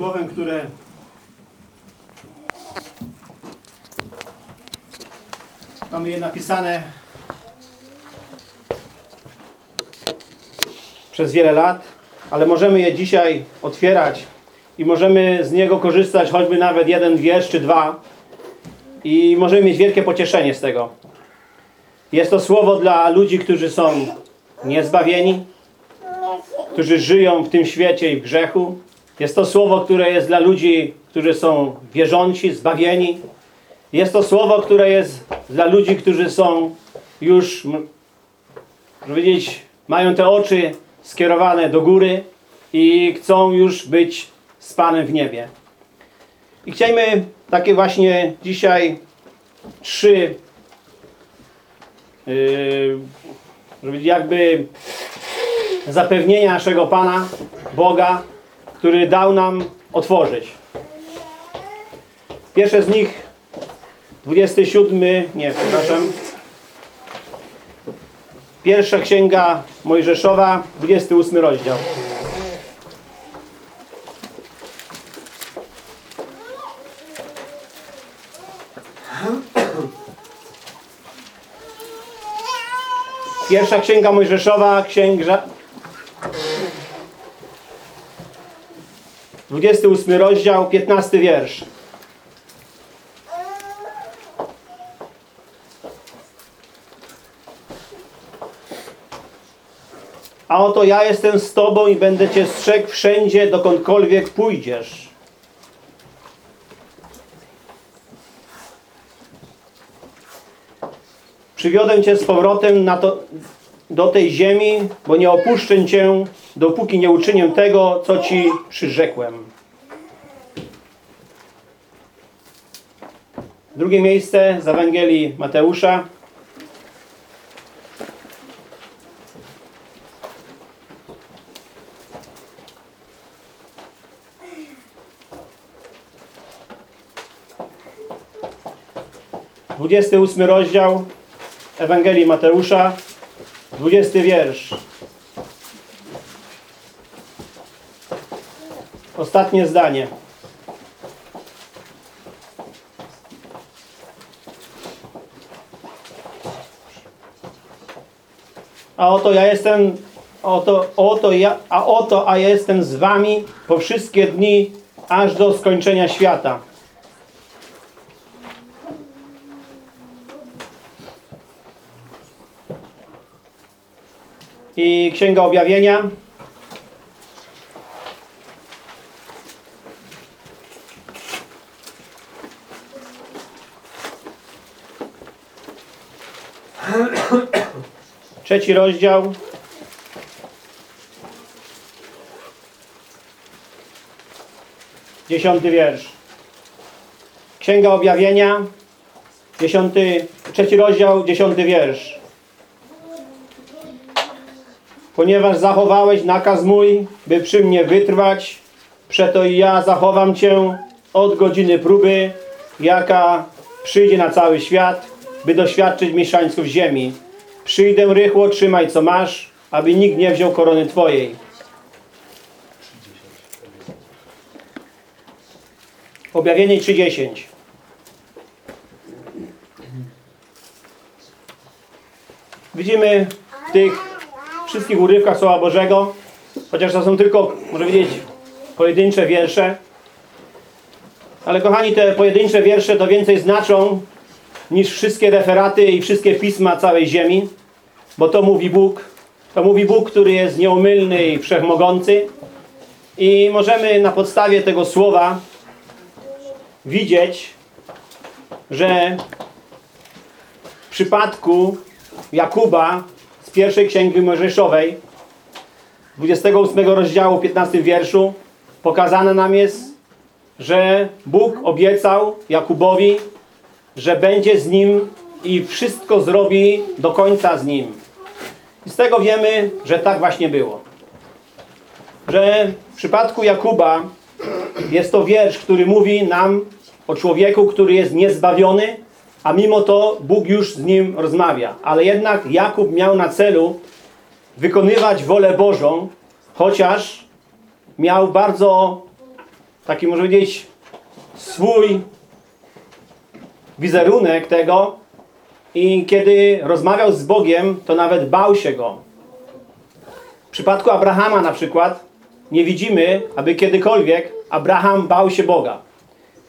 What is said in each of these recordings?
słowem, które mamy je napisane przez wiele lat, ale możemy je dzisiaj otwierać i możemy z niego korzystać choćby nawet jeden wiersz czy dwa i możemy mieć wielkie pocieszenie z tego. Jest to słowo dla ludzi, którzy są niezbawieni, którzy żyją w tym świecie i w grzechu. Jest to słowo, które jest dla ludzi, którzy są wierząci, zbawieni. Jest to słowo, które jest dla ludzi, którzy są już, można powiedzieć, mają te oczy skierowane do góry i chcą już być z Panem w niebie. I chcielibyśmy takie właśnie dzisiaj trzy yy, żeby jakby zapewnienia naszego Pana, Boga, który dał nam otworzyć. Pierwsze z nich 27, nie, przepraszam. Pierwsza księga Mojżeszowa, 28 rozdział. Pierwsza księga Mojżeszowa, księga 28 rozdział, 15 wiersz. A oto ja jestem z Tobą i będę Cię strzegł wszędzie, dokądkolwiek pójdziesz. Przywiodę Cię z powrotem to, do tej ziemi, bo nie opuszczę Cię, dopóki nie uczynię tego, co Ci przyrzekłem. Drugie miejsce z Ewangelii Mateusza. Dwudziesty ósmy rozdział Ewangelii Mateusza, 20 wiersz. Ostatnie zdanie. A oto ja jestem, oto, oto ja, a oto, a ja jestem z wami po wszystkie dni, aż do skończenia świata. I Księga Objawienia. Trzeci rozdział. Dziesiąty wiersz. Księga Objawienia. Dziesiąty, trzeci rozdział, dziesiąty wiersz. Ponieważ zachowałeś nakaz mój, by przy mnie wytrwać, przeto i ja zachowam Cię od godziny próby, jaka przyjdzie na cały świat, by doświadczyć mieszańców ziemi. Przyjdę rychło, trzymaj co masz, aby nikt nie wziął korony Twojej. Objawienie 3.10 Widzimy w tych wszystkich urywkach Słowa Bożego, chociaż to są tylko, może powiedzieć, pojedyncze wiersze. Ale kochani, te pojedyncze wiersze to więcej znaczą niż wszystkie referaty i wszystkie pisma całej ziemi, bo to mówi Bóg. To mówi Bóg, który jest nieomylny i wszechmogący. I możemy na podstawie tego słowa widzieć, że w przypadku Jakuba z pierwszej księgi Mojżeszowej 28 rozdziału 15 wierszu pokazane nam jest, że Bóg obiecał Jakubowi, że będzie z nim i wszystko zrobi do końca z nim. I z tego wiemy, że tak właśnie było. Że w przypadku Jakuba jest to wiersz, który mówi nam o człowieku, który jest niezbawiony, a mimo to Bóg już z nim rozmawia. Ale jednak Jakub miał na celu wykonywać wolę Bożą, chociaż miał bardzo taki może powiedzieć swój wizerunek tego i kiedy rozmawiał z Bogiem, to nawet bał się Go. W przypadku Abrahama na przykład nie widzimy, aby kiedykolwiek Abraham bał się Boga.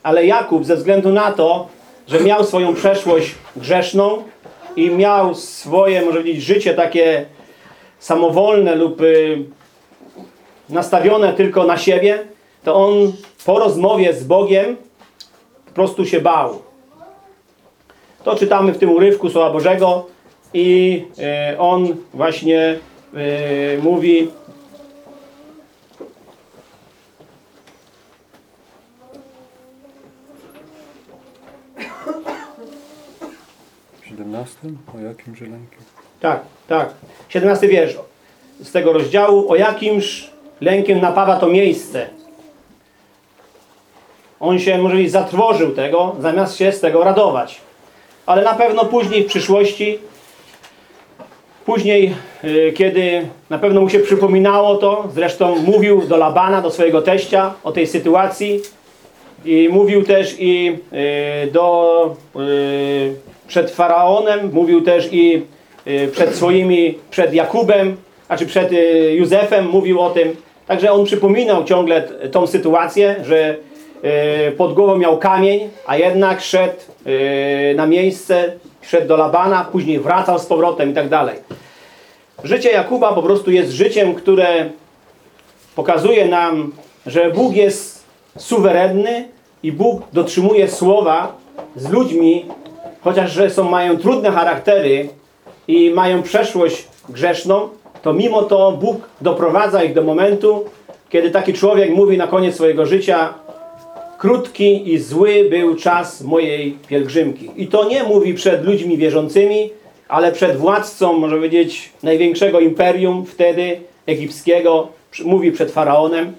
Ale Jakub ze względu na to, że miał swoją przeszłość grzeszną i miał swoje, może powiedzieć, życie takie samowolne lub y, nastawione tylko na siebie, to on po rozmowie z Bogiem po prostu się bał. To czytamy w tym urywku Słowa Bożego i y, on właśnie y, mówi W 17? O jakim lękiem? Tak, tak. 17 wiersz z tego rozdziału. O jakimż lękiem napawa to miejsce. On się, może zatrwożył tego, zamiast się z tego radować. Ale na pewno później w przyszłości, później, y, kiedy na pewno mu się przypominało to, zresztą mówił do Labana, do swojego teścia o tej sytuacji i mówił też i y, do, y, przed Faraonem, mówił też i przed swoimi, przed Jakubem, znaczy przed y, Józefem mówił o tym. Także on przypominał ciągle tą sytuację, że pod głową miał kamień, a jednak szedł y, na miejsce, szedł do Labana, później wracał z powrotem i tak dalej. Życie Jakuba po prostu jest życiem, które pokazuje nam, że Bóg jest suwerenny i Bóg dotrzymuje słowa z ludźmi, chociaż że są, mają trudne charaktery i mają przeszłość grzeszną, to mimo to Bóg doprowadza ich do momentu, kiedy taki człowiek mówi na koniec swojego życia krótki i zły był czas mojej pielgrzymki. I to nie mówi przed ludźmi wierzącymi, ale przed władcą, może powiedzieć, największego imperium wtedy, egipskiego, mówi przed faraonem.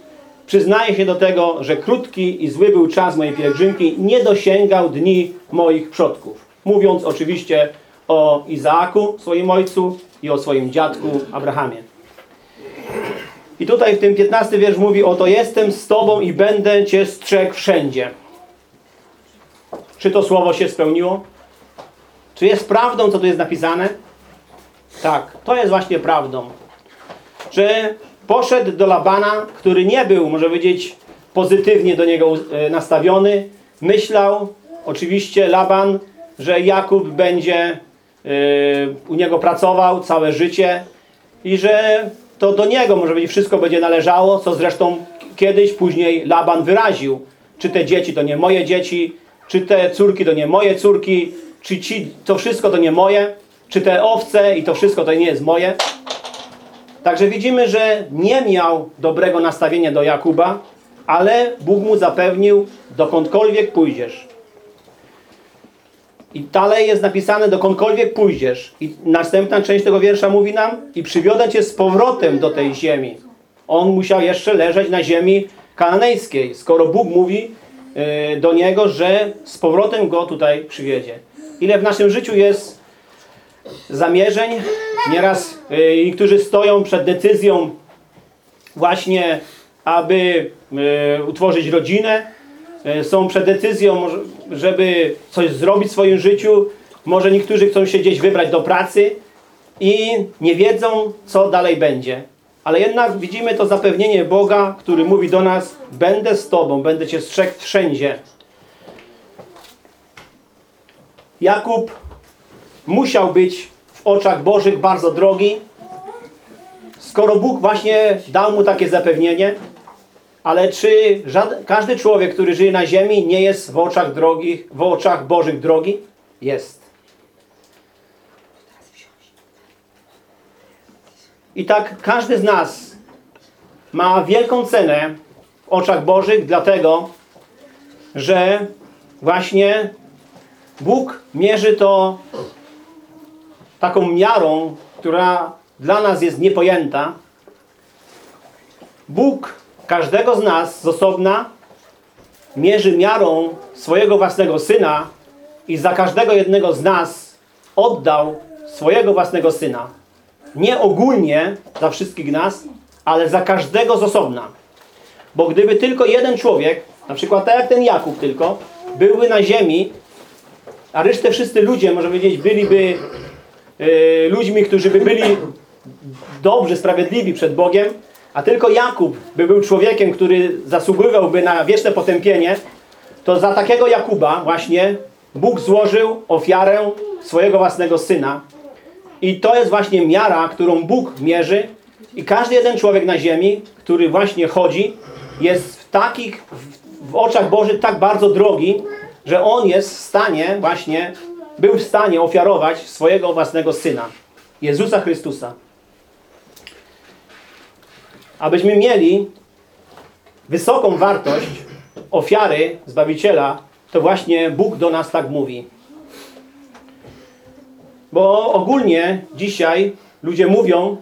Przyznaje się do tego, że krótki i zły był czas mojej pielgrzymki, nie dosięgał dni moich przodków. Mówiąc oczywiście o Izaaku, swoim ojcu i o swoim dziadku Abrahamie. I tutaj w tym 15 wiersz mówi oto jestem z Tobą i będę Cię strzegł wszędzie. Czy to słowo się spełniło? Czy jest prawdą, co tu jest napisane? Tak, to jest właśnie prawdą. Że poszedł do Labana, który nie był, może powiedzieć, pozytywnie do niego e, nastawiony. Myślał, oczywiście Laban, że Jakub będzie e, u niego pracował całe życie i że to do niego, może być, wszystko będzie należało, co zresztą kiedyś później Laban wyraził. Czy te dzieci to nie moje dzieci, czy te córki to nie moje córki, czy ci, to wszystko to nie moje, czy te owce i to wszystko to nie jest moje. Także widzimy, że nie miał dobrego nastawienia do Jakuba, ale Bóg mu zapewnił, dokądkolwiek pójdziesz. I dalej jest napisane, dokądkolwiek pójdziesz. I następna część tego wiersza mówi nam, i przywiodę cię z powrotem do tej ziemi. On musiał jeszcze leżeć na ziemi kananejskiej, skoro Bóg mówi yy, do niego, że z powrotem go tutaj przywiedzie. Ile w naszym życiu jest zamierzeń, nieraz yy, niektórzy stoją przed decyzją właśnie, aby yy, utworzyć rodzinę, są przed decyzją, żeby coś zrobić w swoim życiu. Może niektórzy chcą się gdzieś wybrać do pracy i nie wiedzą, co dalej będzie. Ale jednak widzimy to zapewnienie Boga, który mówi do nas: Będę z Tobą, będę Cię strzegł wszędzie. Jakub musiał być w oczach Bożych bardzo drogi, skoro Bóg właśnie dał mu takie zapewnienie. Ale czy żaden, każdy człowiek, który żyje na ziemi, nie jest w oczach drogich, w oczach Bożych drogi? Jest. I tak każdy z nas ma wielką cenę w oczach Bożych, dlatego, że właśnie Bóg mierzy to taką miarą, która dla nas jest niepojęta. Bóg każdego z nas z osobna mierzy miarą swojego własnego Syna i za każdego jednego z nas oddał swojego własnego Syna. Nie ogólnie za wszystkich nas, ale za każdego z osobna. Bo gdyby tylko jeden człowiek na przykład tak jak ten Jakub tylko, byłby na ziemi, a resztę wszyscy ludzie, można powiedzieć, byliby e, ludźmi, którzy by byli dobrzy, sprawiedliwi przed Bogiem, a tylko Jakub by był człowiekiem, który zasługowałby na wieczne potępienie, to za takiego Jakuba właśnie Bóg złożył ofiarę swojego własnego syna. I to jest właśnie miara, którą Bóg mierzy i każdy jeden człowiek na ziemi, który właśnie chodzi, jest w takich, w, oczach Bożych tak bardzo drogi, że on jest w stanie właśnie, był w stanie ofiarować swojego własnego syna, Jezusa Chrystusa. Abyśmy mieli wysoką wartość ofiary Zbawiciela, to właśnie Bóg do nas tak mówi. Bo ogólnie dzisiaj ludzie mówią,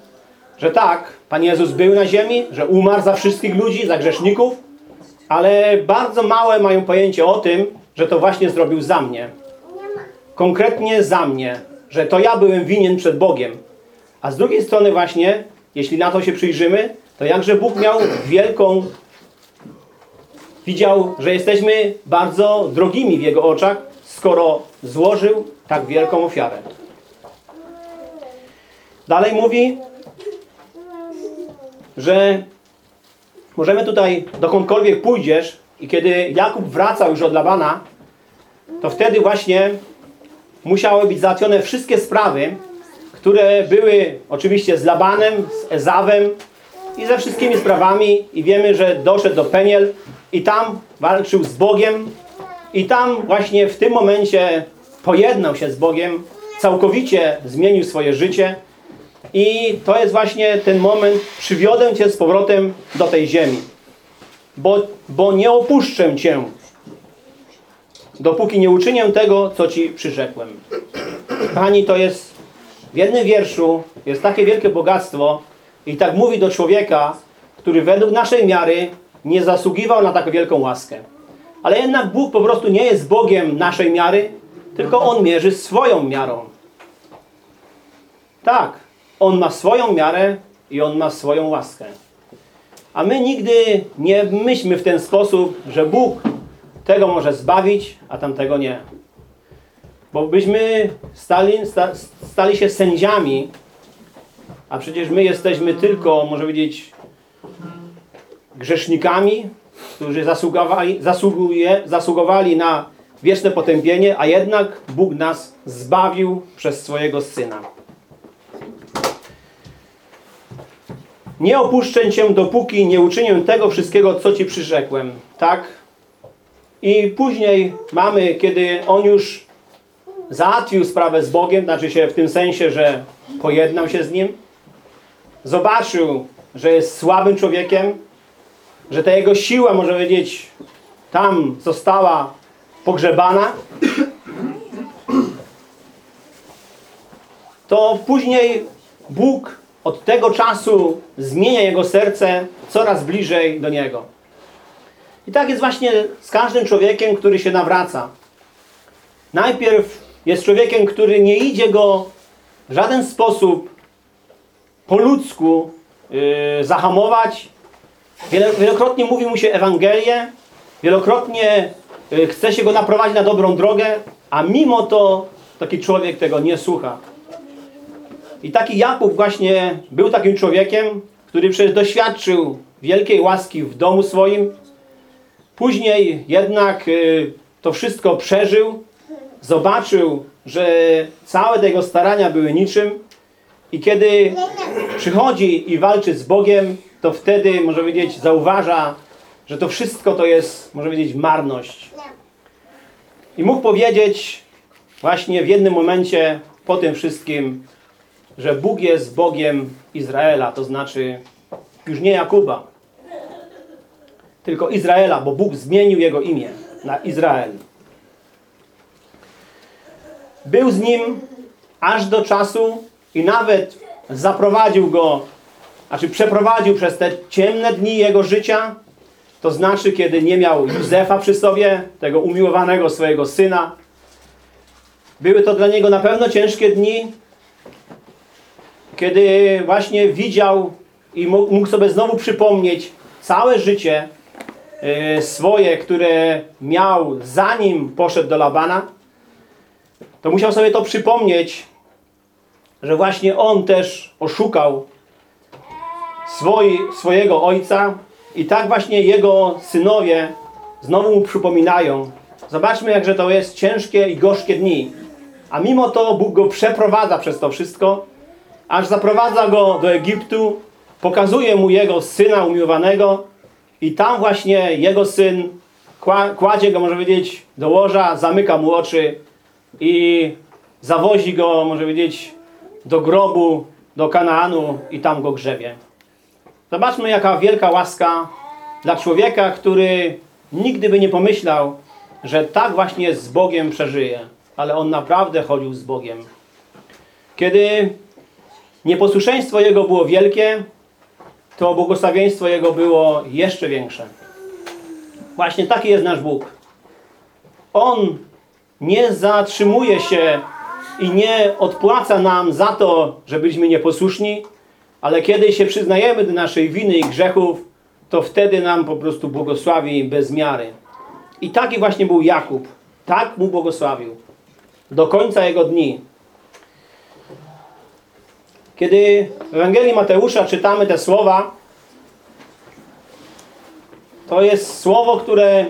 że tak, Pan Jezus był na ziemi, że umarł za wszystkich ludzi, za grzeszników, ale bardzo małe mają pojęcie o tym, że to właśnie zrobił za mnie. Konkretnie za mnie, że to ja byłem winien przed Bogiem. A z drugiej strony właśnie, jeśli na to się przyjrzymy, to jakże Bóg miał wielką widział, że jesteśmy bardzo drogimi w Jego oczach, skoro złożył tak wielką ofiarę. Dalej mówi, że możemy tutaj dokądkolwiek pójdziesz i kiedy Jakub wracał już od Labana, to wtedy właśnie musiały być załatwione wszystkie sprawy, które były oczywiście z Labanem, z Ezawem i ze wszystkimi sprawami i wiemy, że doszedł do Peniel i tam walczył z Bogiem i tam właśnie w tym momencie pojednał się z Bogiem, całkowicie zmienił swoje życie i to jest właśnie ten moment, przywiodę Cię z powrotem do tej ziemi, bo, bo nie opuszczę Cię, dopóki nie uczynię tego, co Ci przyrzekłem. Pani, to jest w jednym wierszu, jest takie wielkie bogactwo i tak mówi do człowieka, który według naszej miary nie zasługiwał na tak wielką łaskę. Ale jednak Bóg po prostu nie jest Bogiem naszej miary, tylko On mierzy swoją miarą. Tak, On ma swoją miarę i On ma swoją łaskę. A my nigdy nie myślmy w ten sposób, że Bóg tego może zbawić, a tamtego nie. Bo byśmy stali, sta, stali się sędziami, a przecież my jesteśmy tylko, może powiedzieć, grzesznikami, którzy zasługowali, zasługuje, zasługowali na wieczne potępienie, a jednak Bóg nas zbawił przez swojego Syna. Nie opuszczę Cię, dopóki nie uczynię tego wszystkiego, co Ci przyrzekłem. Tak? I później mamy, kiedy On już załatwił sprawę z Bogiem, znaczy się w tym sensie, że pojednał się z Nim, zobaczył, że jest słabym człowiekiem, że ta jego siła, może powiedzieć, tam została pogrzebana, to później Bóg od tego czasu zmienia jego serce coraz bliżej do Niego. I tak jest właśnie z każdym człowiekiem, który się nawraca. Najpierw jest człowiekiem, który nie idzie go w żaden sposób po ludzku yy, zahamować. Wielokrotnie mówi mu się Ewangelię, wielokrotnie yy, chce się go naprowadzić na dobrą drogę, a mimo to taki człowiek tego nie słucha. I taki Jakub właśnie był takim człowiekiem, który przecież doświadczył wielkiej łaski w domu swoim. Później jednak y, to wszystko przeżył, zobaczył, że całe jego starania były niczym i kiedy przychodzi i walczy z Bogiem, to wtedy, może powiedzieć, zauważa, że to wszystko to jest, może powiedzieć, marność. I mógł powiedzieć właśnie w jednym momencie po tym wszystkim, że Bóg jest Bogiem Izraela, to znaczy już nie Jakuba, tylko Izraela, bo Bóg zmienił jego imię na Izrael. Był z nim aż do czasu i nawet zaprowadził go, znaczy przeprowadził przez te ciemne dni jego życia, to znaczy kiedy nie miał Józefa przy sobie, tego umiłowanego swojego syna. Były to dla niego na pewno ciężkie dni, kiedy właśnie widział i mógł sobie znowu przypomnieć całe życie, e, swoje, które miał zanim poszedł do Labana, to musiał sobie to przypomnieć, że właśnie on też oszukał swojego ojca i tak właśnie jego synowie znowu mu przypominają. Zobaczmy, jakże to jest ciężkie i gorzkie dni. A mimo to Bóg go przeprowadza przez to wszystko, aż zaprowadza go do Egiptu, pokazuje mu jego syna umiłowanego i tam właśnie jego syn kła- kładzie go, może powiedzieć, do łoża, zamyka mu oczy i zawozi go, może powiedzieć, do grobu, do Kanaanu i tam go grzebie. Zobaczmy, jaka wielka łaska dla człowieka, który nigdy by nie pomyślał, że tak właśnie z Bogiem przeżyje. Ale on naprawdę chodził z Bogiem. Kiedy nieposłuszeństwo jego było wielkie, to błogosławieństwo jego było jeszcze większe. Właśnie taki jest nasz Bóg. On nie zatrzymuje się i nie odpłaca nam za to, że byliśmy nieposłuszni, ale kiedy się przyznajemy do naszej winy i grzechów, to wtedy nam po prostu błogosławi bez miary. I taki właśnie był Jakub. Tak mu błogosławił. Do końca jego dni. Kiedy w Ewangelii Mateusza czytamy te słowa, to jest słowo, które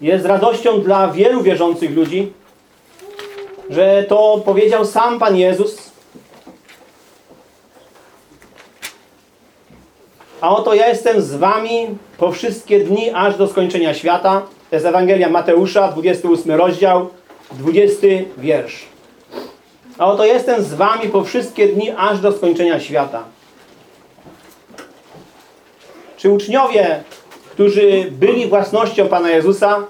jest radością dla wielu wierzących ludzi, że to powiedział sam Pan Jezus. A oto ja jestem z wami po wszystkie dni, aż do skończenia świata. To jest Ewangelia Mateusza, 28 rozdział, 20 wiersz. A oto jestem z wami po wszystkie dni, aż do skończenia świata. Czy uczniowie, którzy byli własnością Pana Jezusa,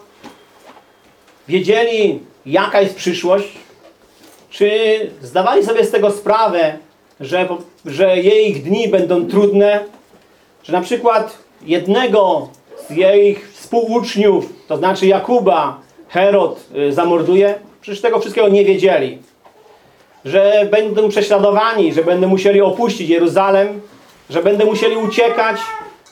wiedzieli, jaka jest przyszłość? Czy zdawali sobie z tego sprawę, że, że jej dni będą trudne? Że na przykład jednego z jej współuczniów, to znaczy Jakuba, Herod y, zamorduje? Przecież tego wszystkiego nie wiedzieli. Że będą prześladowani, że będą musieli opuścić Jeruzalem, że będą musieli uciekać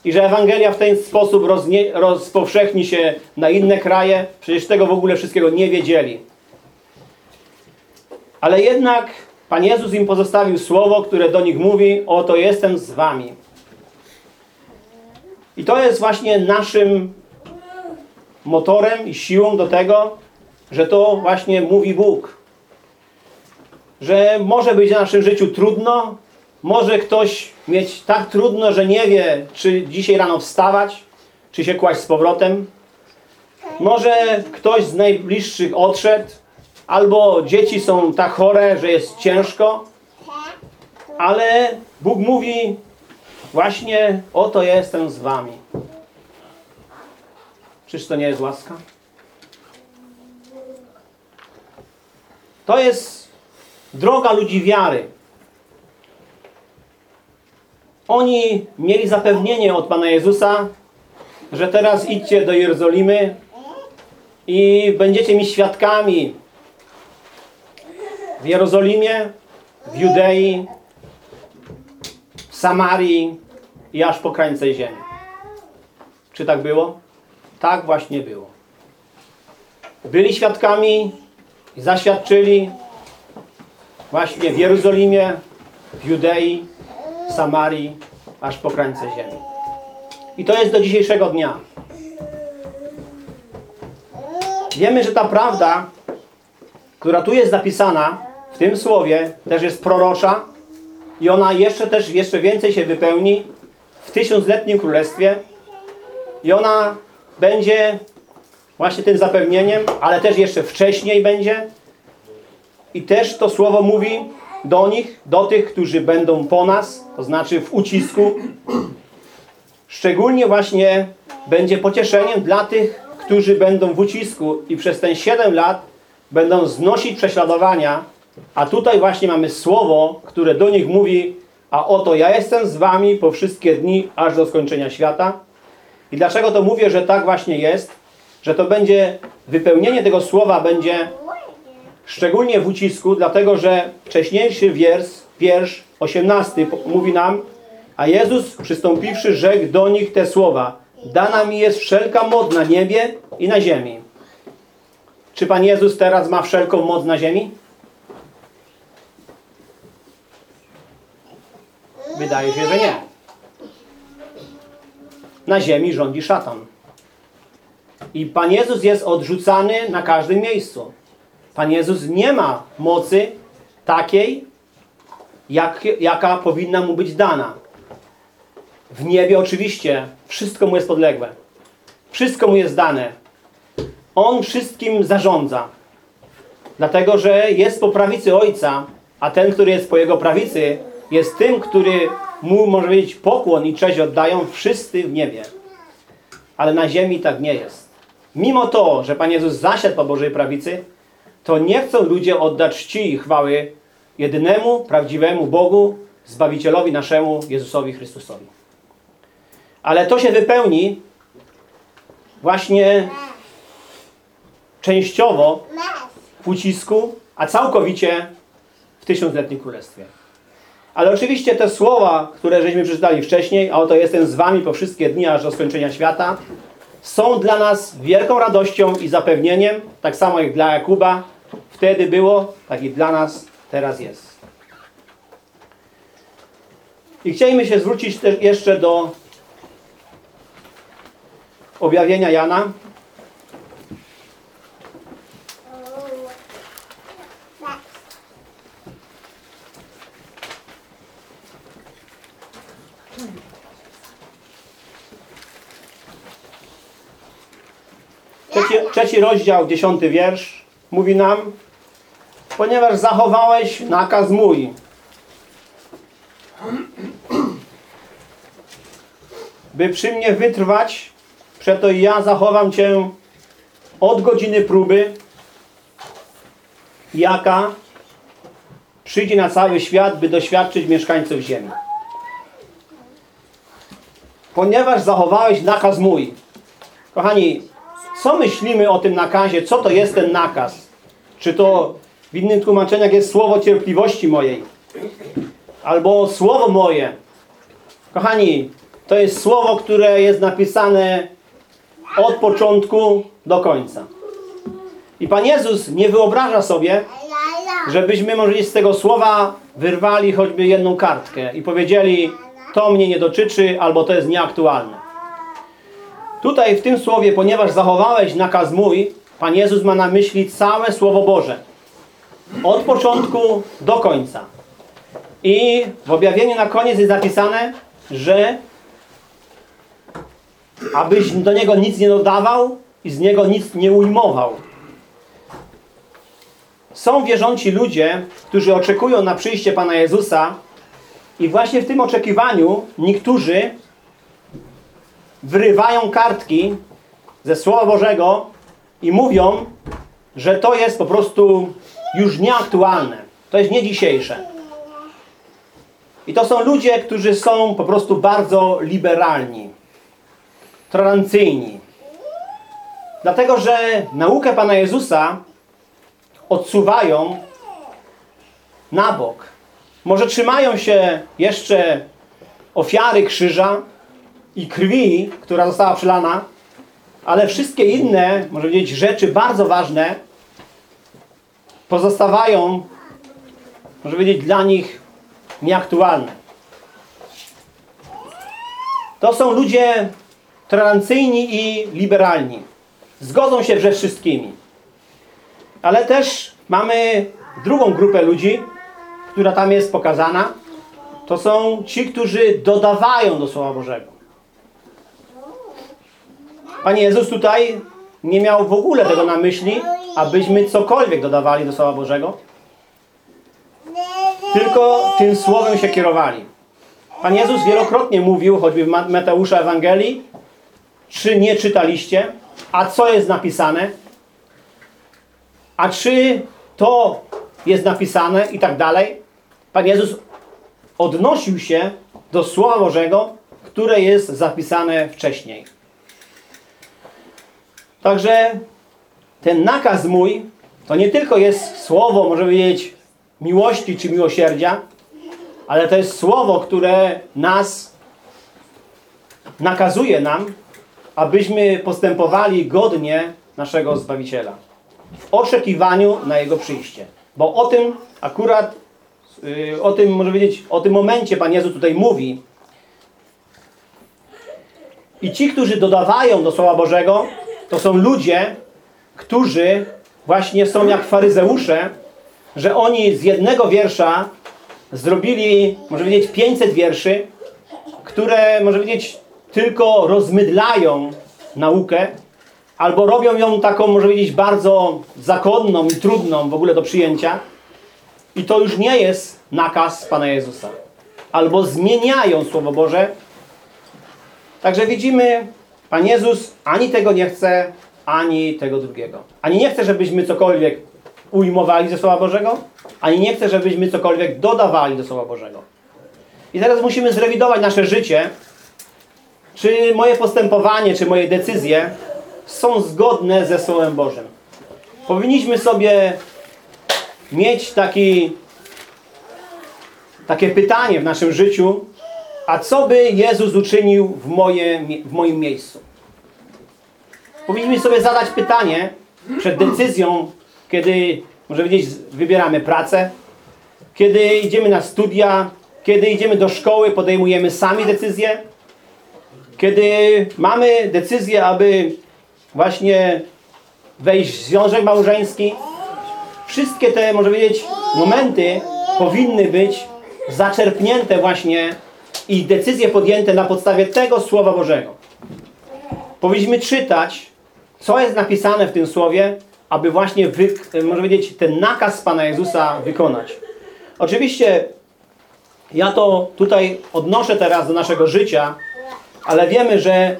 i że Ewangelia w ten sposób rozpowszechni się na inne kraje. Przecież tego w ogóle wszystkiego nie wiedzieli. Ale jednak Pan Jezus im pozostawił słowo, które do nich mówi: Oto jestem z wami. I to jest właśnie naszym motorem i siłą do tego, że to właśnie mówi Bóg. Że może być w naszym życiu trudno, może ktoś mieć tak trudno, że nie wie, czy dzisiaj rano wstawać, czy się kłaść z powrotem. Może ktoś z najbliższych odszedł, albo dzieci są tak chore, że jest ciężko, ale Bóg mówi właśnie oto jestem z wami. Czyż to nie jest łaska? To jest droga ludzi wiary. Oni mieli zapewnienie od Pana Jezusa, że teraz idźcie do Jerozolimy i będziecie mi świadkami w Jerozolimie, w Judei, w Samarii i aż po krańce ziemi. Czy tak było? Tak właśnie było. Byli świadkami i zaświadczyli właśnie w Jerozolimie, w Judei, w Samarii, aż po krańce ziemi. I to jest do dzisiejszego dnia. Wiemy, że ta prawda, która tu jest zapisana w tym słowie, też jest prorocza i ona jeszcze też jeszcze więcej się wypełni w tysiącletnim królestwie i ona będzie właśnie tym zapewnieniem, ale też jeszcze wcześniej będzie i też to słowo mówi do nich, do tych, którzy będą po nas, to znaczy w ucisku. Szczególnie właśnie będzie pocieszeniem dla tych, którzy będą w ucisku i przez ten 7 lat będą znosić prześladowania, a tutaj właśnie mamy słowo, które do nich mówi, a oto ja jestem z wami po wszystkie dni, aż do skończenia świata. I dlaczego to mówię, że tak właśnie jest? Że to będzie, wypełnienie tego słowa będzie szczególnie w ucisku, dlatego że wcześniejszy wiersz, wiersz 18 po- mówi nam, a Jezus przystąpiwszy rzekł do nich te słowa, Dana mi jest wszelka moc na niebie i na ziemi. Czy Pan Jezus teraz ma wszelką moc na ziemi? Wydaje się, że nie. Na ziemi rządzi szatan. I Pan Jezus jest odrzucany na każdym miejscu. Pan Jezus nie ma mocy takiej, jak, jaka powinna mu być dana. W niebie oczywiście wszystko mu jest podległe. Wszystko mu jest dane. On wszystkim zarządza. Dlatego, że jest po prawicy Ojca, a ten, który jest po Jego prawicy, jest tym, który mu, może powiedzieć, pokłon i cześć oddają wszyscy w niebie. Ale na ziemi tak nie jest. Mimo to, że Pan Jezus zasiadł po Bożej prawicy, to nie chcą ludzie oddać czci i chwały jedynemu, prawdziwemu Bogu, Zbawicielowi naszemu, Jezusowi Chrystusowi. Ale to się wypełni właśnie częściowo w ucisku, a całkowicie w tysiącletnim królestwie. Ale oczywiście te słowa, które żeśmy przeczytali wcześniej, a oto jestem z wami po wszystkie dni aż do skończenia świata, są dla nas wielką radością i zapewnieniem, tak samo jak dla Jakuba wtedy było, tak i dla nas teraz jest. I chcielibyśmy się zwrócić też jeszcze do objawienia Jana. Trzeci, trzeci rozdział, dziesiąty wiersz mówi nam ponieważ zachowałeś nakaz mój. By przy mnie wytrwać, przeto ja zachowam Cię od godziny próby, jaka przyjdzie na cały świat, by doświadczyć mieszkańców ziemi. Ponieważ zachowałeś nakaz mój. Kochani, co myślimy o tym nakazie? Co to jest ten nakaz? Czy to w innych tłumaczeniach jest słowo cierpliwości mojej. Albo słowo moje. Kochani, to jest słowo, które jest napisane od początku do końca. I Pan Jezus nie wyobraża sobie, żebyśmy może z tego słowa wyrwali choćby jedną kartkę i powiedzieli, to mnie nie dotyczy, albo to jest nieaktualne. Tutaj w tym słowie, ponieważ zachowałeś nakaz mój, Pan Jezus ma na myśli całe Słowo Boże. Od początku do końca. I w objawieniu na koniec jest napisane, że abyś do niego nic nie dodawał i z niego nic nie ujmował. Są wierząci ludzie, którzy oczekują na przyjście Pana Jezusa i właśnie w tym oczekiwaniu niektórzy wyrywają kartki ze Słowa Bożego i mówią, że to jest po prostu już nieaktualne. To jest nie dzisiejsze. I to są ludzie, którzy są po prostu bardzo liberalni, tolerancyjni. Dlatego, że naukę Pana Jezusa odsuwają na bok. Może trzymają się jeszcze ofiary krzyża i krwi, która została przelana, ale wszystkie inne, może powiedzieć, rzeczy bardzo ważne pozostawają, może powiedzieć, dla nich nieaktualne. To są ludzie tolerancyjni i liberalni. Zgodzą się ze wszystkimi. Ale też mamy drugą grupę ludzi, która tam jest pokazana. To są ci, którzy dodawają do Słowa Bożego. Panie Jezus tutaj nie miał w ogóle tego na myśli, abyśmy cokolwiek dodawali do Słowa Bożego, tylko tym Słowem się kierowali. Pan Jezus wielokrotnie mówił, choćby w Mateusza Ewangelii, czy nie czytaliście, a co jest napisane, a czy to jest napisane i tak dalej. Pan Jezus odnosił się do Słowa Bożego, które jest zapisane wcześniej. Także ten nakaz mój to nie tylko jest słowo, może powiedzieć, miłości czy miłosierdzia, ale to jest słowo, które nas nakazuje nam, abyśmy postępowali godnie naszego Zbawiciela. W oczekiwaniu na Jego przyjście. Bo o tym akurat, yy, o tym, może powiedzieć, o tym momencie Pan Jezus tutaj mówi. I ci, którzy dodawają do Słowa Bożego, to są ludzie, którzy właśnie są jak faryzeusze, że oni z jednego wiersza zrobili, może powiedzieć, 500 wierszy, które, może powiedzieć, tylko rozmydlają naukę, albo robią ją taką, może powiedzieć, bardzo zakonną i trudną w ogóle do przyjęcia. I to już nie jest nakaz Pana Jezusa. Albo zmieniają Słowo Boże. Także widzimy, Pan Jezus ani tego nie chce, ani tego drugiego. Ani nie chce, żebyśmy cokolwiek ujmowali ze Słowa Bożego, ani nie chce, żebyśmy cokolwiek dodawali do Słowa Bożego. I teraz musimy zrewidować nasze życie, czy moje postępowanie, czy moje decyzje są zgodne ze Słowem Bożym. Powinniśmy sobie mieć taki, takie pytanie w naszym życiu, a co by Jezus uczynił w, moje, w moim miejscu? Powinniśmy sobie zadać pytanie przed decyzją, kiedy, może powiedzieć, wybieramy pracę, kiedy idziemy na studia, kiedy idziemy do szkoły, podejmujemy sami decyzje, kiedy mamy decyzję, aby właśnie wejść w związek małżeński. Wszystkie te, może powiedzieć, momenty powinny być zaczerpnięte właśnie i decyzje podjęte na podstawie tego Słowa Bożego. Powinniśmy czytać, co jest napisane w tym Słowie, aby właśnie, wy, może powiedzieć, ten nakaz Pana Jezusa wykonać. Oczywiście ja to tutaj odnoszę teraz do naszego życia, ale wiemy, że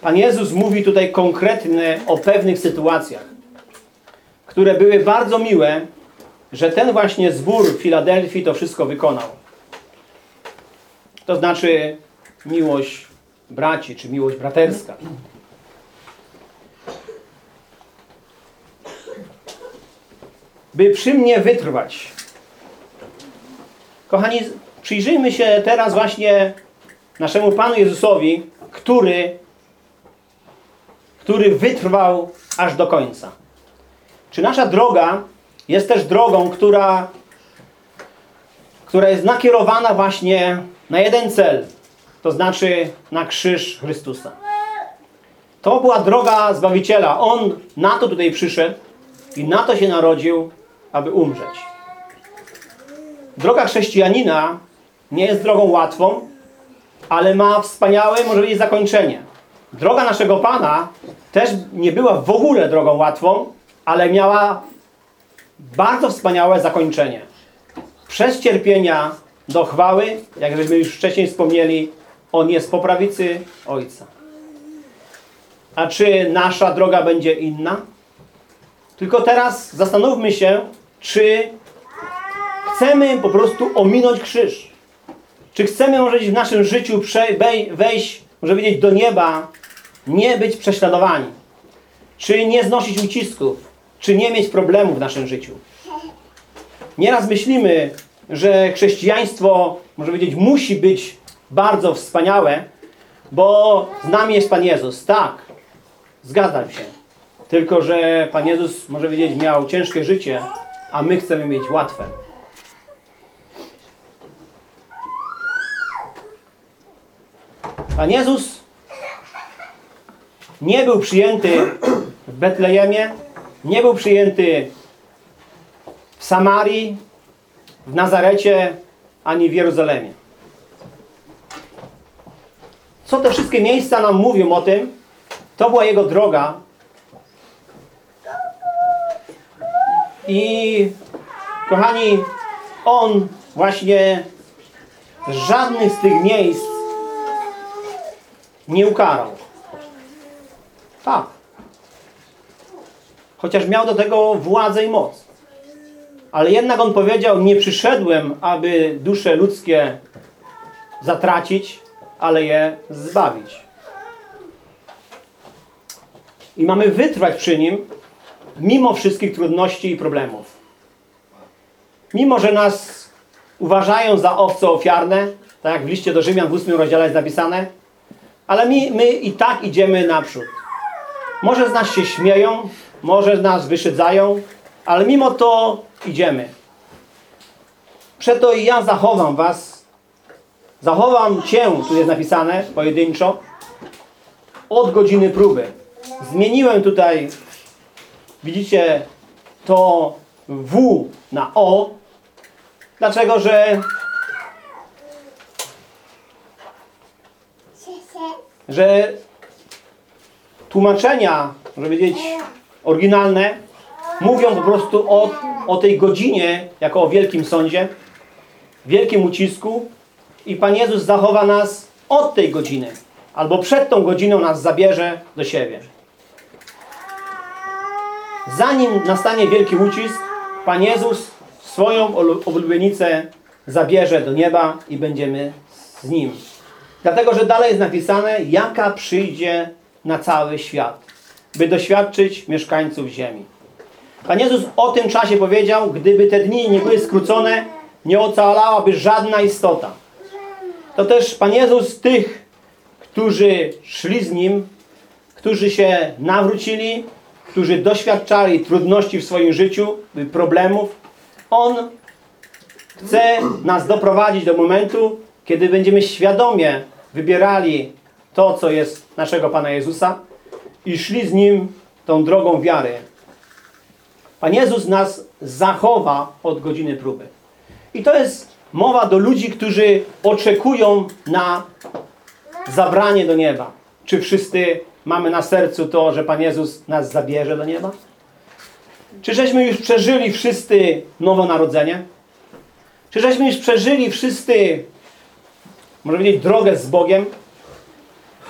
Pan Jezus mówi tutaj konkretnie o pewnych sytuacjach, które były bardzo miłe, że ten właśnie zbór w Filadelfii to wszystko wykonał. To znaczy miłość braci, czy miłość braterska. By przy mnie wytrwać. Kochani, przyjrzyjmy się teraz właśnie naszemu Panu Jezusowi, który, który wytrwał aż do końca. Czy nasza droga jest też drogą, która, która jest nakierowana właśnie na jeden cel, to znaczy na krzyż Chrystusa. To była droga Zbawiciela. On na to tutaj przyszedł i na to się narodził, aby umrzeć. Droga chrześcijanina nie jest drogą łatwą, ale ma wspaniałe, może powiedzieć, zakończenie. Droga naszego Pana też nie była w ogóle drogą łatwą, ale miała bardzo wspaniałe zakończenie. Przez cierpienia do chwały, jak żeśmy już wcześniej wspomnieli, On jest po prawicy Ojca. A czy nasza droga będzie inna? Tylko teraz zastanówmy się, czy chcemy po prostu ominąć krzyż. Czy chcemy może w naszym życiu wejść, może powiedzieć, do nieba, nie być prześladowani? Czy nie znosić ucisków? Czy nie mieć problemów w naszym życiu? Nieraz myślimy, że chrześcijaństwo, może powiedzieć, musi być bardzo wspaniałe, bo z nami jest Pan Jezus. Tak, zgadzam się. Tylko, że Pan Jezus, może powiedzieć, miał ciężkie życie, a my chcemy mieć łatwe. Pan Jezus nie był przyjęty w Betlejemie, nie był przyjęty w Samarii, w Nazarecie, ani w Jerozolimie. Co te wszystkie miejsca nam mówią o tym? To była Jego droga. I kochani, On właśnie żadnych z tych miejsc nie ukarał. Tak. Chociaż miał do tego władzę i moc. Ale jednak on powiedział, nie przyszedłem, aby dusze ludzkie zatracić, ale je zbawić. I mamy wytrwać przy nim, mimo wszystkich trudności i problemów. Mimo, że nas uważają za owce ofiarne, tak jak w liście do Rzymian w 8 rozdziale jest napisane, Ale my, my i tak idziemy naprzód. Może z nas się śmieją, może z nas wyszydzają, ale mimo to idziemy. Przeto i ja zachowam was, zachowam cię, tu jest napisane pojedynczo, od godziny próby. Zmieniłem tutaj, widzicie, to W na O, dlaczego, że że tłumaczenia, żeby powiedzieć oryginalne, mówią po prostu o, o tej godzinie jako o wielkim sądzie, wielkim ucisku i Pan Jezus zachowa nas od tej godziny, albo przed tą godziną nas zabierze do siebie. Zanim nastanie wielki ucisk, Pan Jezus swoją oblubienicę zabierze do nieba i będziemy z Nim. Dlatego, że dalej jest napisane, jaka przyjdzie na cały świat, by doświadczyć mieszkańców ziemi. Pan Jezus o tym czasie powiedział, gdyby te dni nie były skrócone, nie ocalałaby żadna istota. To też Pan Jezus tych, którzy szli z Nim, którzy się nawrócili, którzy doświadczali trudności w swoim życiu, problemów, On chce nas doprowadzić do momentu, kiedy będziemy świadomie wybierali to, co jest naszego Pana Jezusa i szli z Nim tą drogą wiary. Pan Jezus nas zachowa od godziny próby. I to jest mowa do ludzi, którzy oczekują na zabranie do nieba. Czy wszyscy mamy na sercu to, że Pan Jezus nas zabierze do nieba? Czy żeśmy już przeżyli wszyscy nowonarodzenie? Czy żeśmy już przeżyli wszyscy, może powiedzieć, drogę z Bogiem?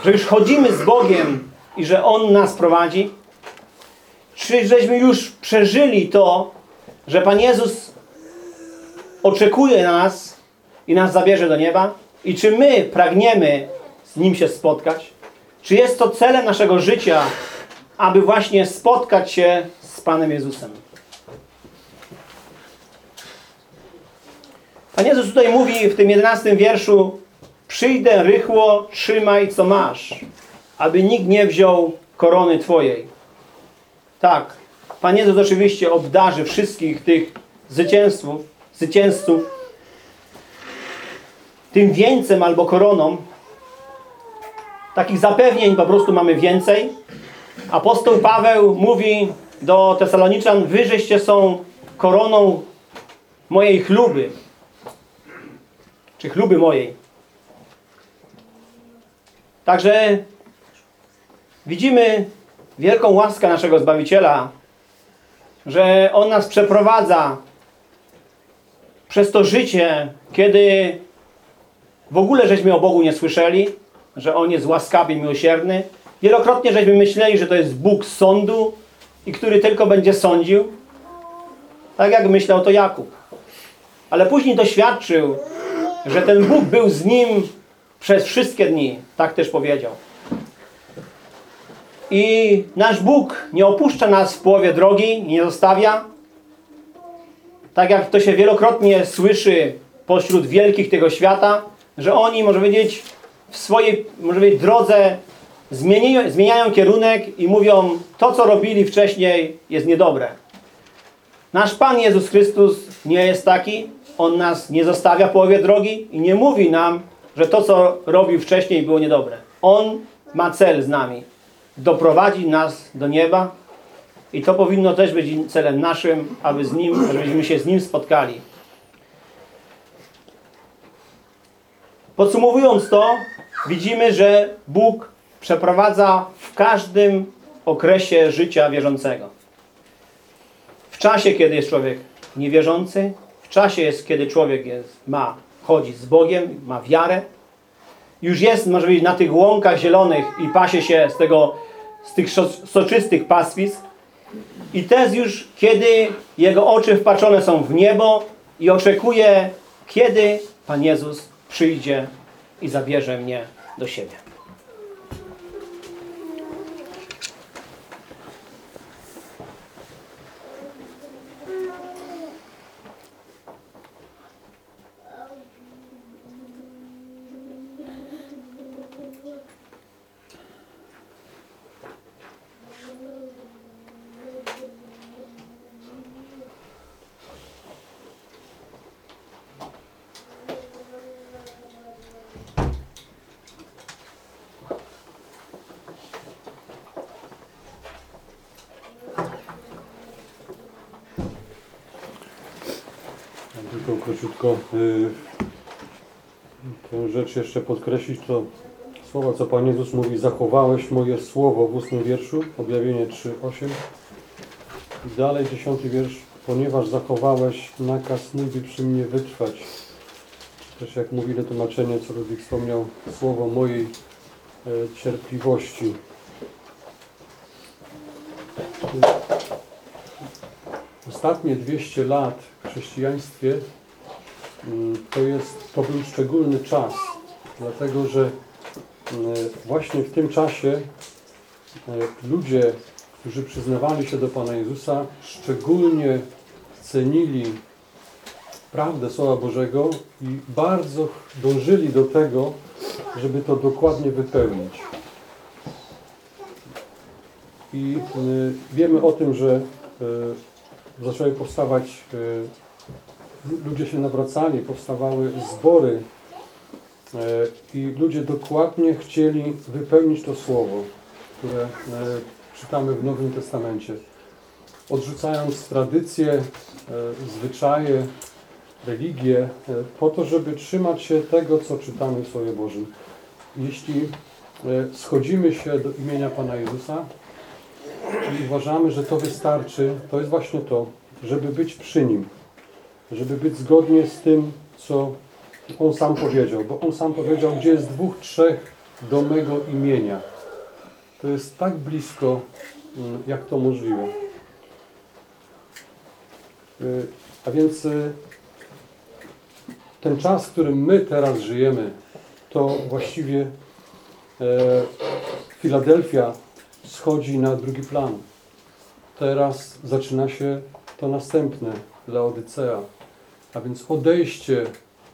Że już chodzimy z Bogiem i że On nas prowadzi? Czy żeśmy już przeżyli to, że Pan Jezus oczekuje nas i nas zabierze do nieba? I czy my pragniemy z Nim się spotkać? Czy jest to celem naszego życia, aby właśnie spotkać się z Panem Jezusem? Pan Jezus tutaj mówi w tym 11 wierszu Przyjdę rychło, trzymaj co masz, aby nikt nie wziął korony Twojej. Tak, Pan Jezus oczywiście obdarzy wszystkich tych zwycięzców, zwycięzców tym wieńcem albo koroną. Takich zapewnień po prostu mamy więcej. Apostoł Paweł mówi do Tesaloniczan, wy żeście są koroną mojej chluby. Czy chluby mojej. Także widzimy wielką łaskę naszego Zbawiciela, że On nas przeprowadza przez to życie, kiedy w ogóle żeśmy o Bogu nie słyszeli, że On jest łaskawy i miłosierny. Wielokrotnie żeśmy myśleli, że to jest Bóg sądu i który tylko będzie sądził. Tak jak myślał to Jakub. Ale później doświadczył, że ten Bóg był z nim przez wszystkie dni. Tak też powiedział. I nasz Bóg nie opuszcza nas w połowie drogi, nie zostawia. Tak jak to się wielokrotnie słyszy pośród wielkich tego świata, że oni, może powiedzieć, w swojej, może powiedzieć, drodze zmieniają, zmieniają kierunek i mówią, to co robili wcześniej jest niedobre. Nasz Pan Jezus Chrystus nie jest taki. On nas nie zostawia w połowie drogi i nie mówi nam, że to, co robił wcześniej, było niedobre. On ma cel z nami. Doprowadzi nas do nieba i to powinno też być celem naszym, aby z Nim, żebyśmy się z Nim spotkali. Podsumowując to, widzimy, że Bóg przeprowadza w każdym okresie życia wierzącego. W czasie, kiedy jest człowiek niewierzący, w czasie jest, kiedy człowiek jest, ma chodzi z Bogiem, ma wiarę, już jest, może być na tych łąkach zielonych i pasie się z tego, z tych so- soczystych pastwisk. I też już, kiedy jego oczy wpatrzone są w niebo i oczekuje, kiedy Pan Jezus przyjdzie i zabierze mnie do siebie. Tylko y, tę rzecz jeszcze podkreślić, to słowa, co Pan Jezus mówi, zachowałeś moje słowo w ósmym wierszu, objawienie 3,8. I dalej dziesiąty wiersz, ponieważ zachowałeś nakaz mój, by przy mnie wytrwać. Też jak mówi to tłumaczenie, co Ludwik wspomniał, słowo mojej e, cierpliwości. Ostatnie 200 lat w chrześcijaństwie to, jest, to był szczególny czas, dlatego że mm, właśnie w tym czasie e, ludzie, którzy przyznawali się do Pana Jezusa, szczególnie cenili prawdę Słowa Bożego i bardzo dążyli do tego, żeby to dokładnie wypełnić. I y, wiemy o tym, że y, zaczęły powstawać, ludzie się nawracali, powstawały zbory y, i ludzie dokładnie chcieli wypełnić to słowo, które y, czytamy w Nowym Testamencie. Odrzucając tradycje, y, zwyczaje, religię, po to, żeby trzymać się tego, co czytamy w Słowie Bożym. Jeśli schodzimy się do imienia Pana Jezusa, i uważamy, że to wystarczy, to jest właśnie to, żeby być przy Nim, żeby być zgodnie z tym, co On sam powiedział, bo On sam powiedział, gdzie jest dwóch, trzech do mego imienia. To jest tak blisko, mm, jak to możliwe. Y, A więc y, ten czas, w którym my teraz żyjemy, to właściwie e, Filadelfia schodzi na drugi plan. Teraz zaczyna się to następne, Laodycea. A więc odejście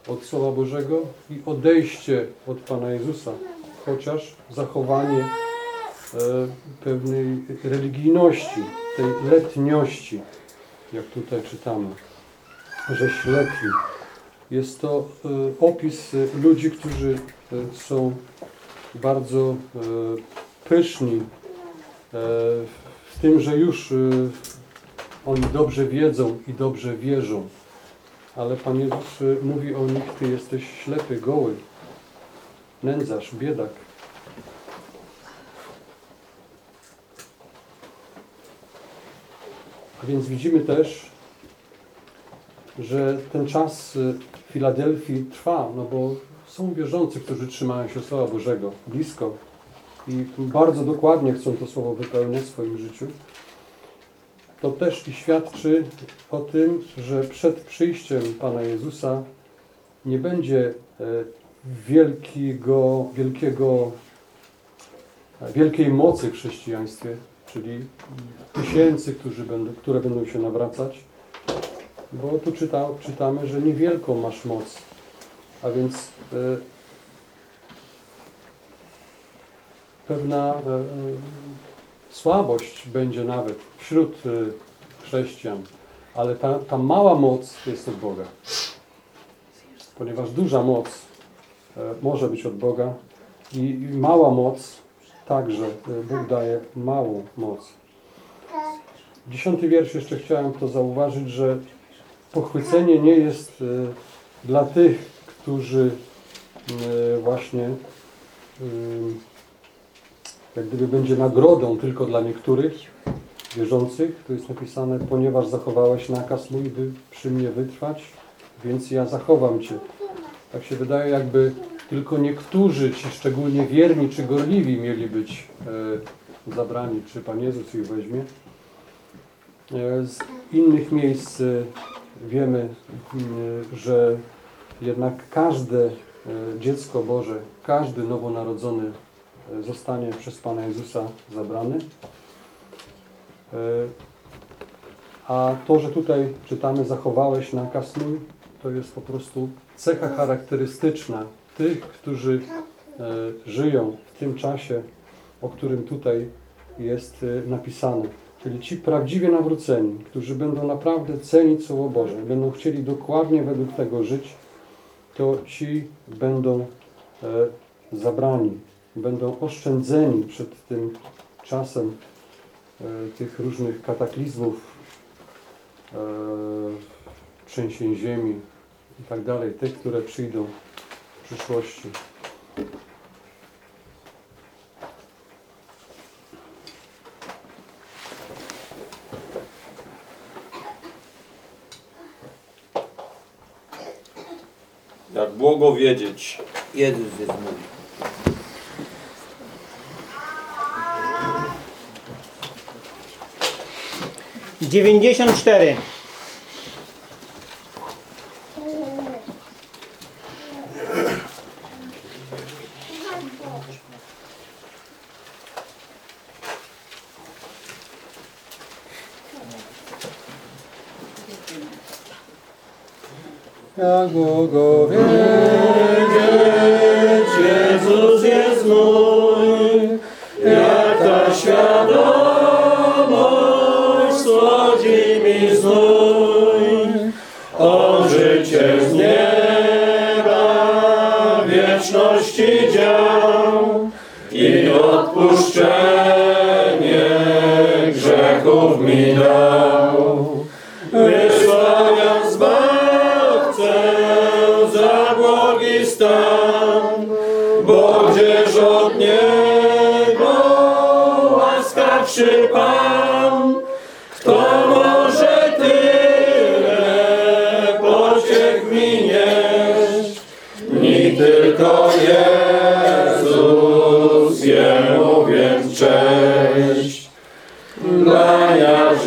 od Słowa Bożego i odejście od Pana Jezusa, chociaż zachowanie e, pewnej religijności, tej letniości, jak tutaj czytamy, że ślepli. Jest to e, opis ludzi, którzy e, są bardzo e, pyszni e, w tym, że już e, oni dobrze wiedzą i dobrze wierzą. Ale Pan Jezus e, mówi o nich, Ty jesteś ślepy, goły, nędzarz, biedak. A więc widzimy też, że ten czas w Filadelfii trwa, no bo są wierzący, którzy trzymają się Słowa Bożego blisko i bardzo dokładnie chcą to słowo wypełniać w swoim życiu, to też świadczy o tym, że przed przyjściem Pana Jezusa nie będzie e, wielkiego, wielkiego, e, wielkiej mocy w chrześcijaństwie, czyli tysięcy, którzy będą, które będą się nawracać, bo tu czyta, czytamy, że niewielką masz moc, a więc e, pewna słabość będzie nawet wśród e, chrześcijan, ale ta, ta mała moc jest od Boga. Ponieważ duża moc e, może być od Boga i mała moc także e, Bóg daje małą moc. Dziesiąty wiersz jeszcze chciałem to zauważyć, że pochwycenie nie jest e, dla tych, którzy właśnie jak gdyby będzie nagrodą tylko dla niektórych wierzących. Tu jest napisane, ponieważ zachowałeś nakaz mój, by przy mnie wytrwać, więc ja zachowam Cię. Tak się wydaje, jakby tylko niektórzy, ci szczególnie wierni czy gorliwi mieli być e, zabrani, czy Pan Jezus ich weźmie. E, z innych miejsc e, wiemy, m, że jednak każde e, dziecko Boże, każdy nowonarodzony e, zostanie przez Pana Jezusa zabrany. E, A to, że tutaj czytamy zachowałeś nakaz mój, to jest po prostu cecha charakterystyczna tych, którzy e, żyją w tym czasie, o którym tutaj jest e, napisane. Czyli ci prawdziwie nawróceni, którzy będą naprawdę cenić Słowo Boże, będą chcieli dokładnie według tego żyć, to ci będą zabrani, będą oszczędzeni przed tym czasem e, tych różnych kataklizmów, e, trzęsień ziemi i tak dalej, tych, które przyjdą w przyszłości. Jak błogo wiedzieć. Jezus jest mój. 94.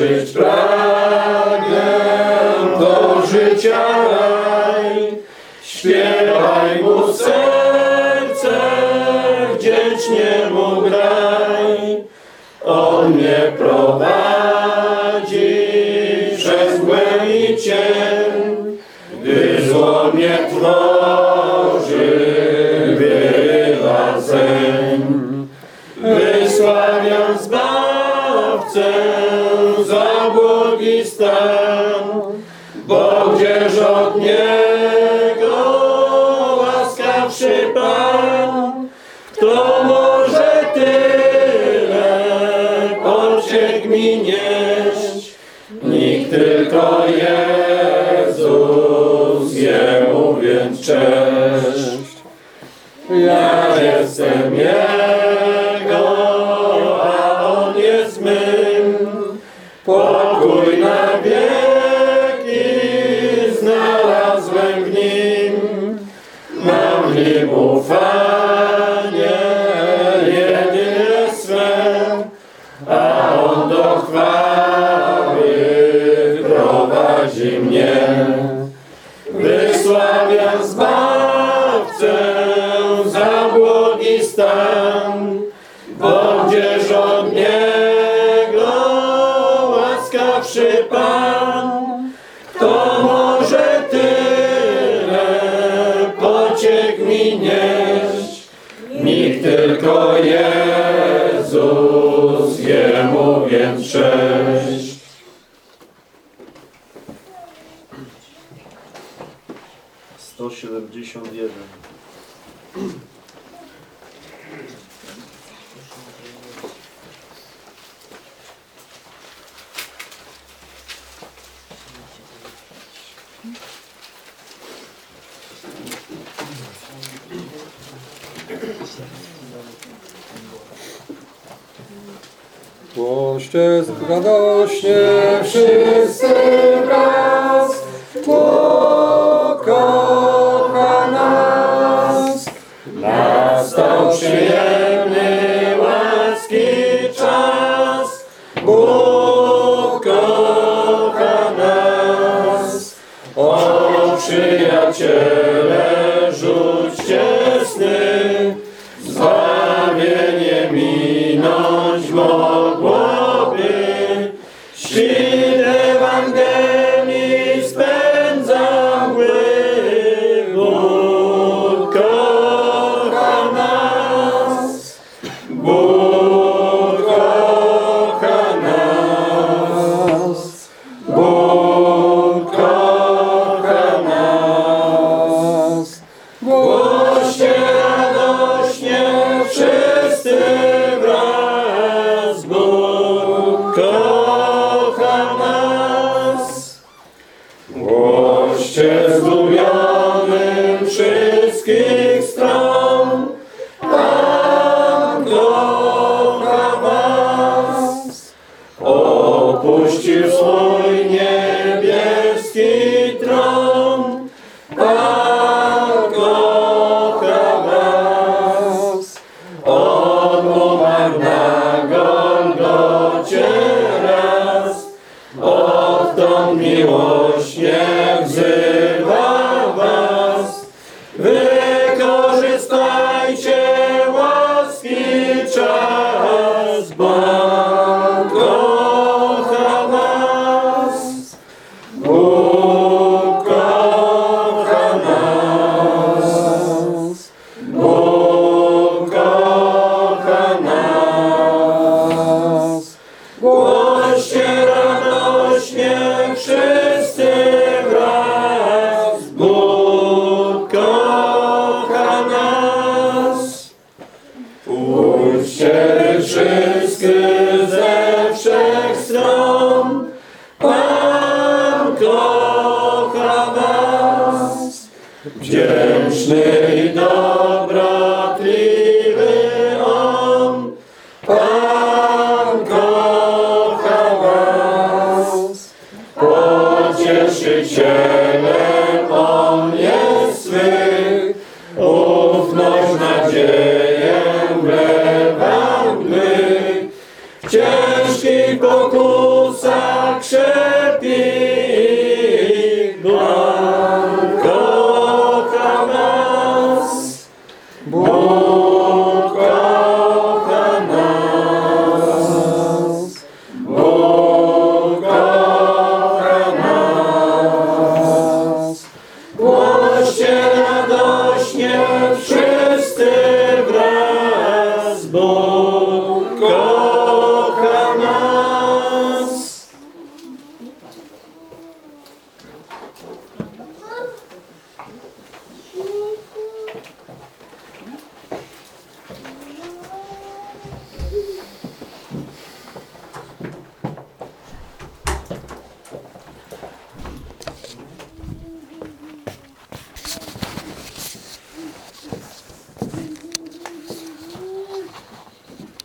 zobaczyć pragnę do życia raj. Śpiewaj mu serce, wdzięcznie mu graj. On mnie prosi. Odzież od Niego łaskawszy Pan, to może tyle pociek mi nieść, nikt tylko Jezus, Jemu więc cześć. siedemdziesiąt radośnie wszyscy wraz. wszyscy ze wszech stron. Pan kocha was, wdzięczny i.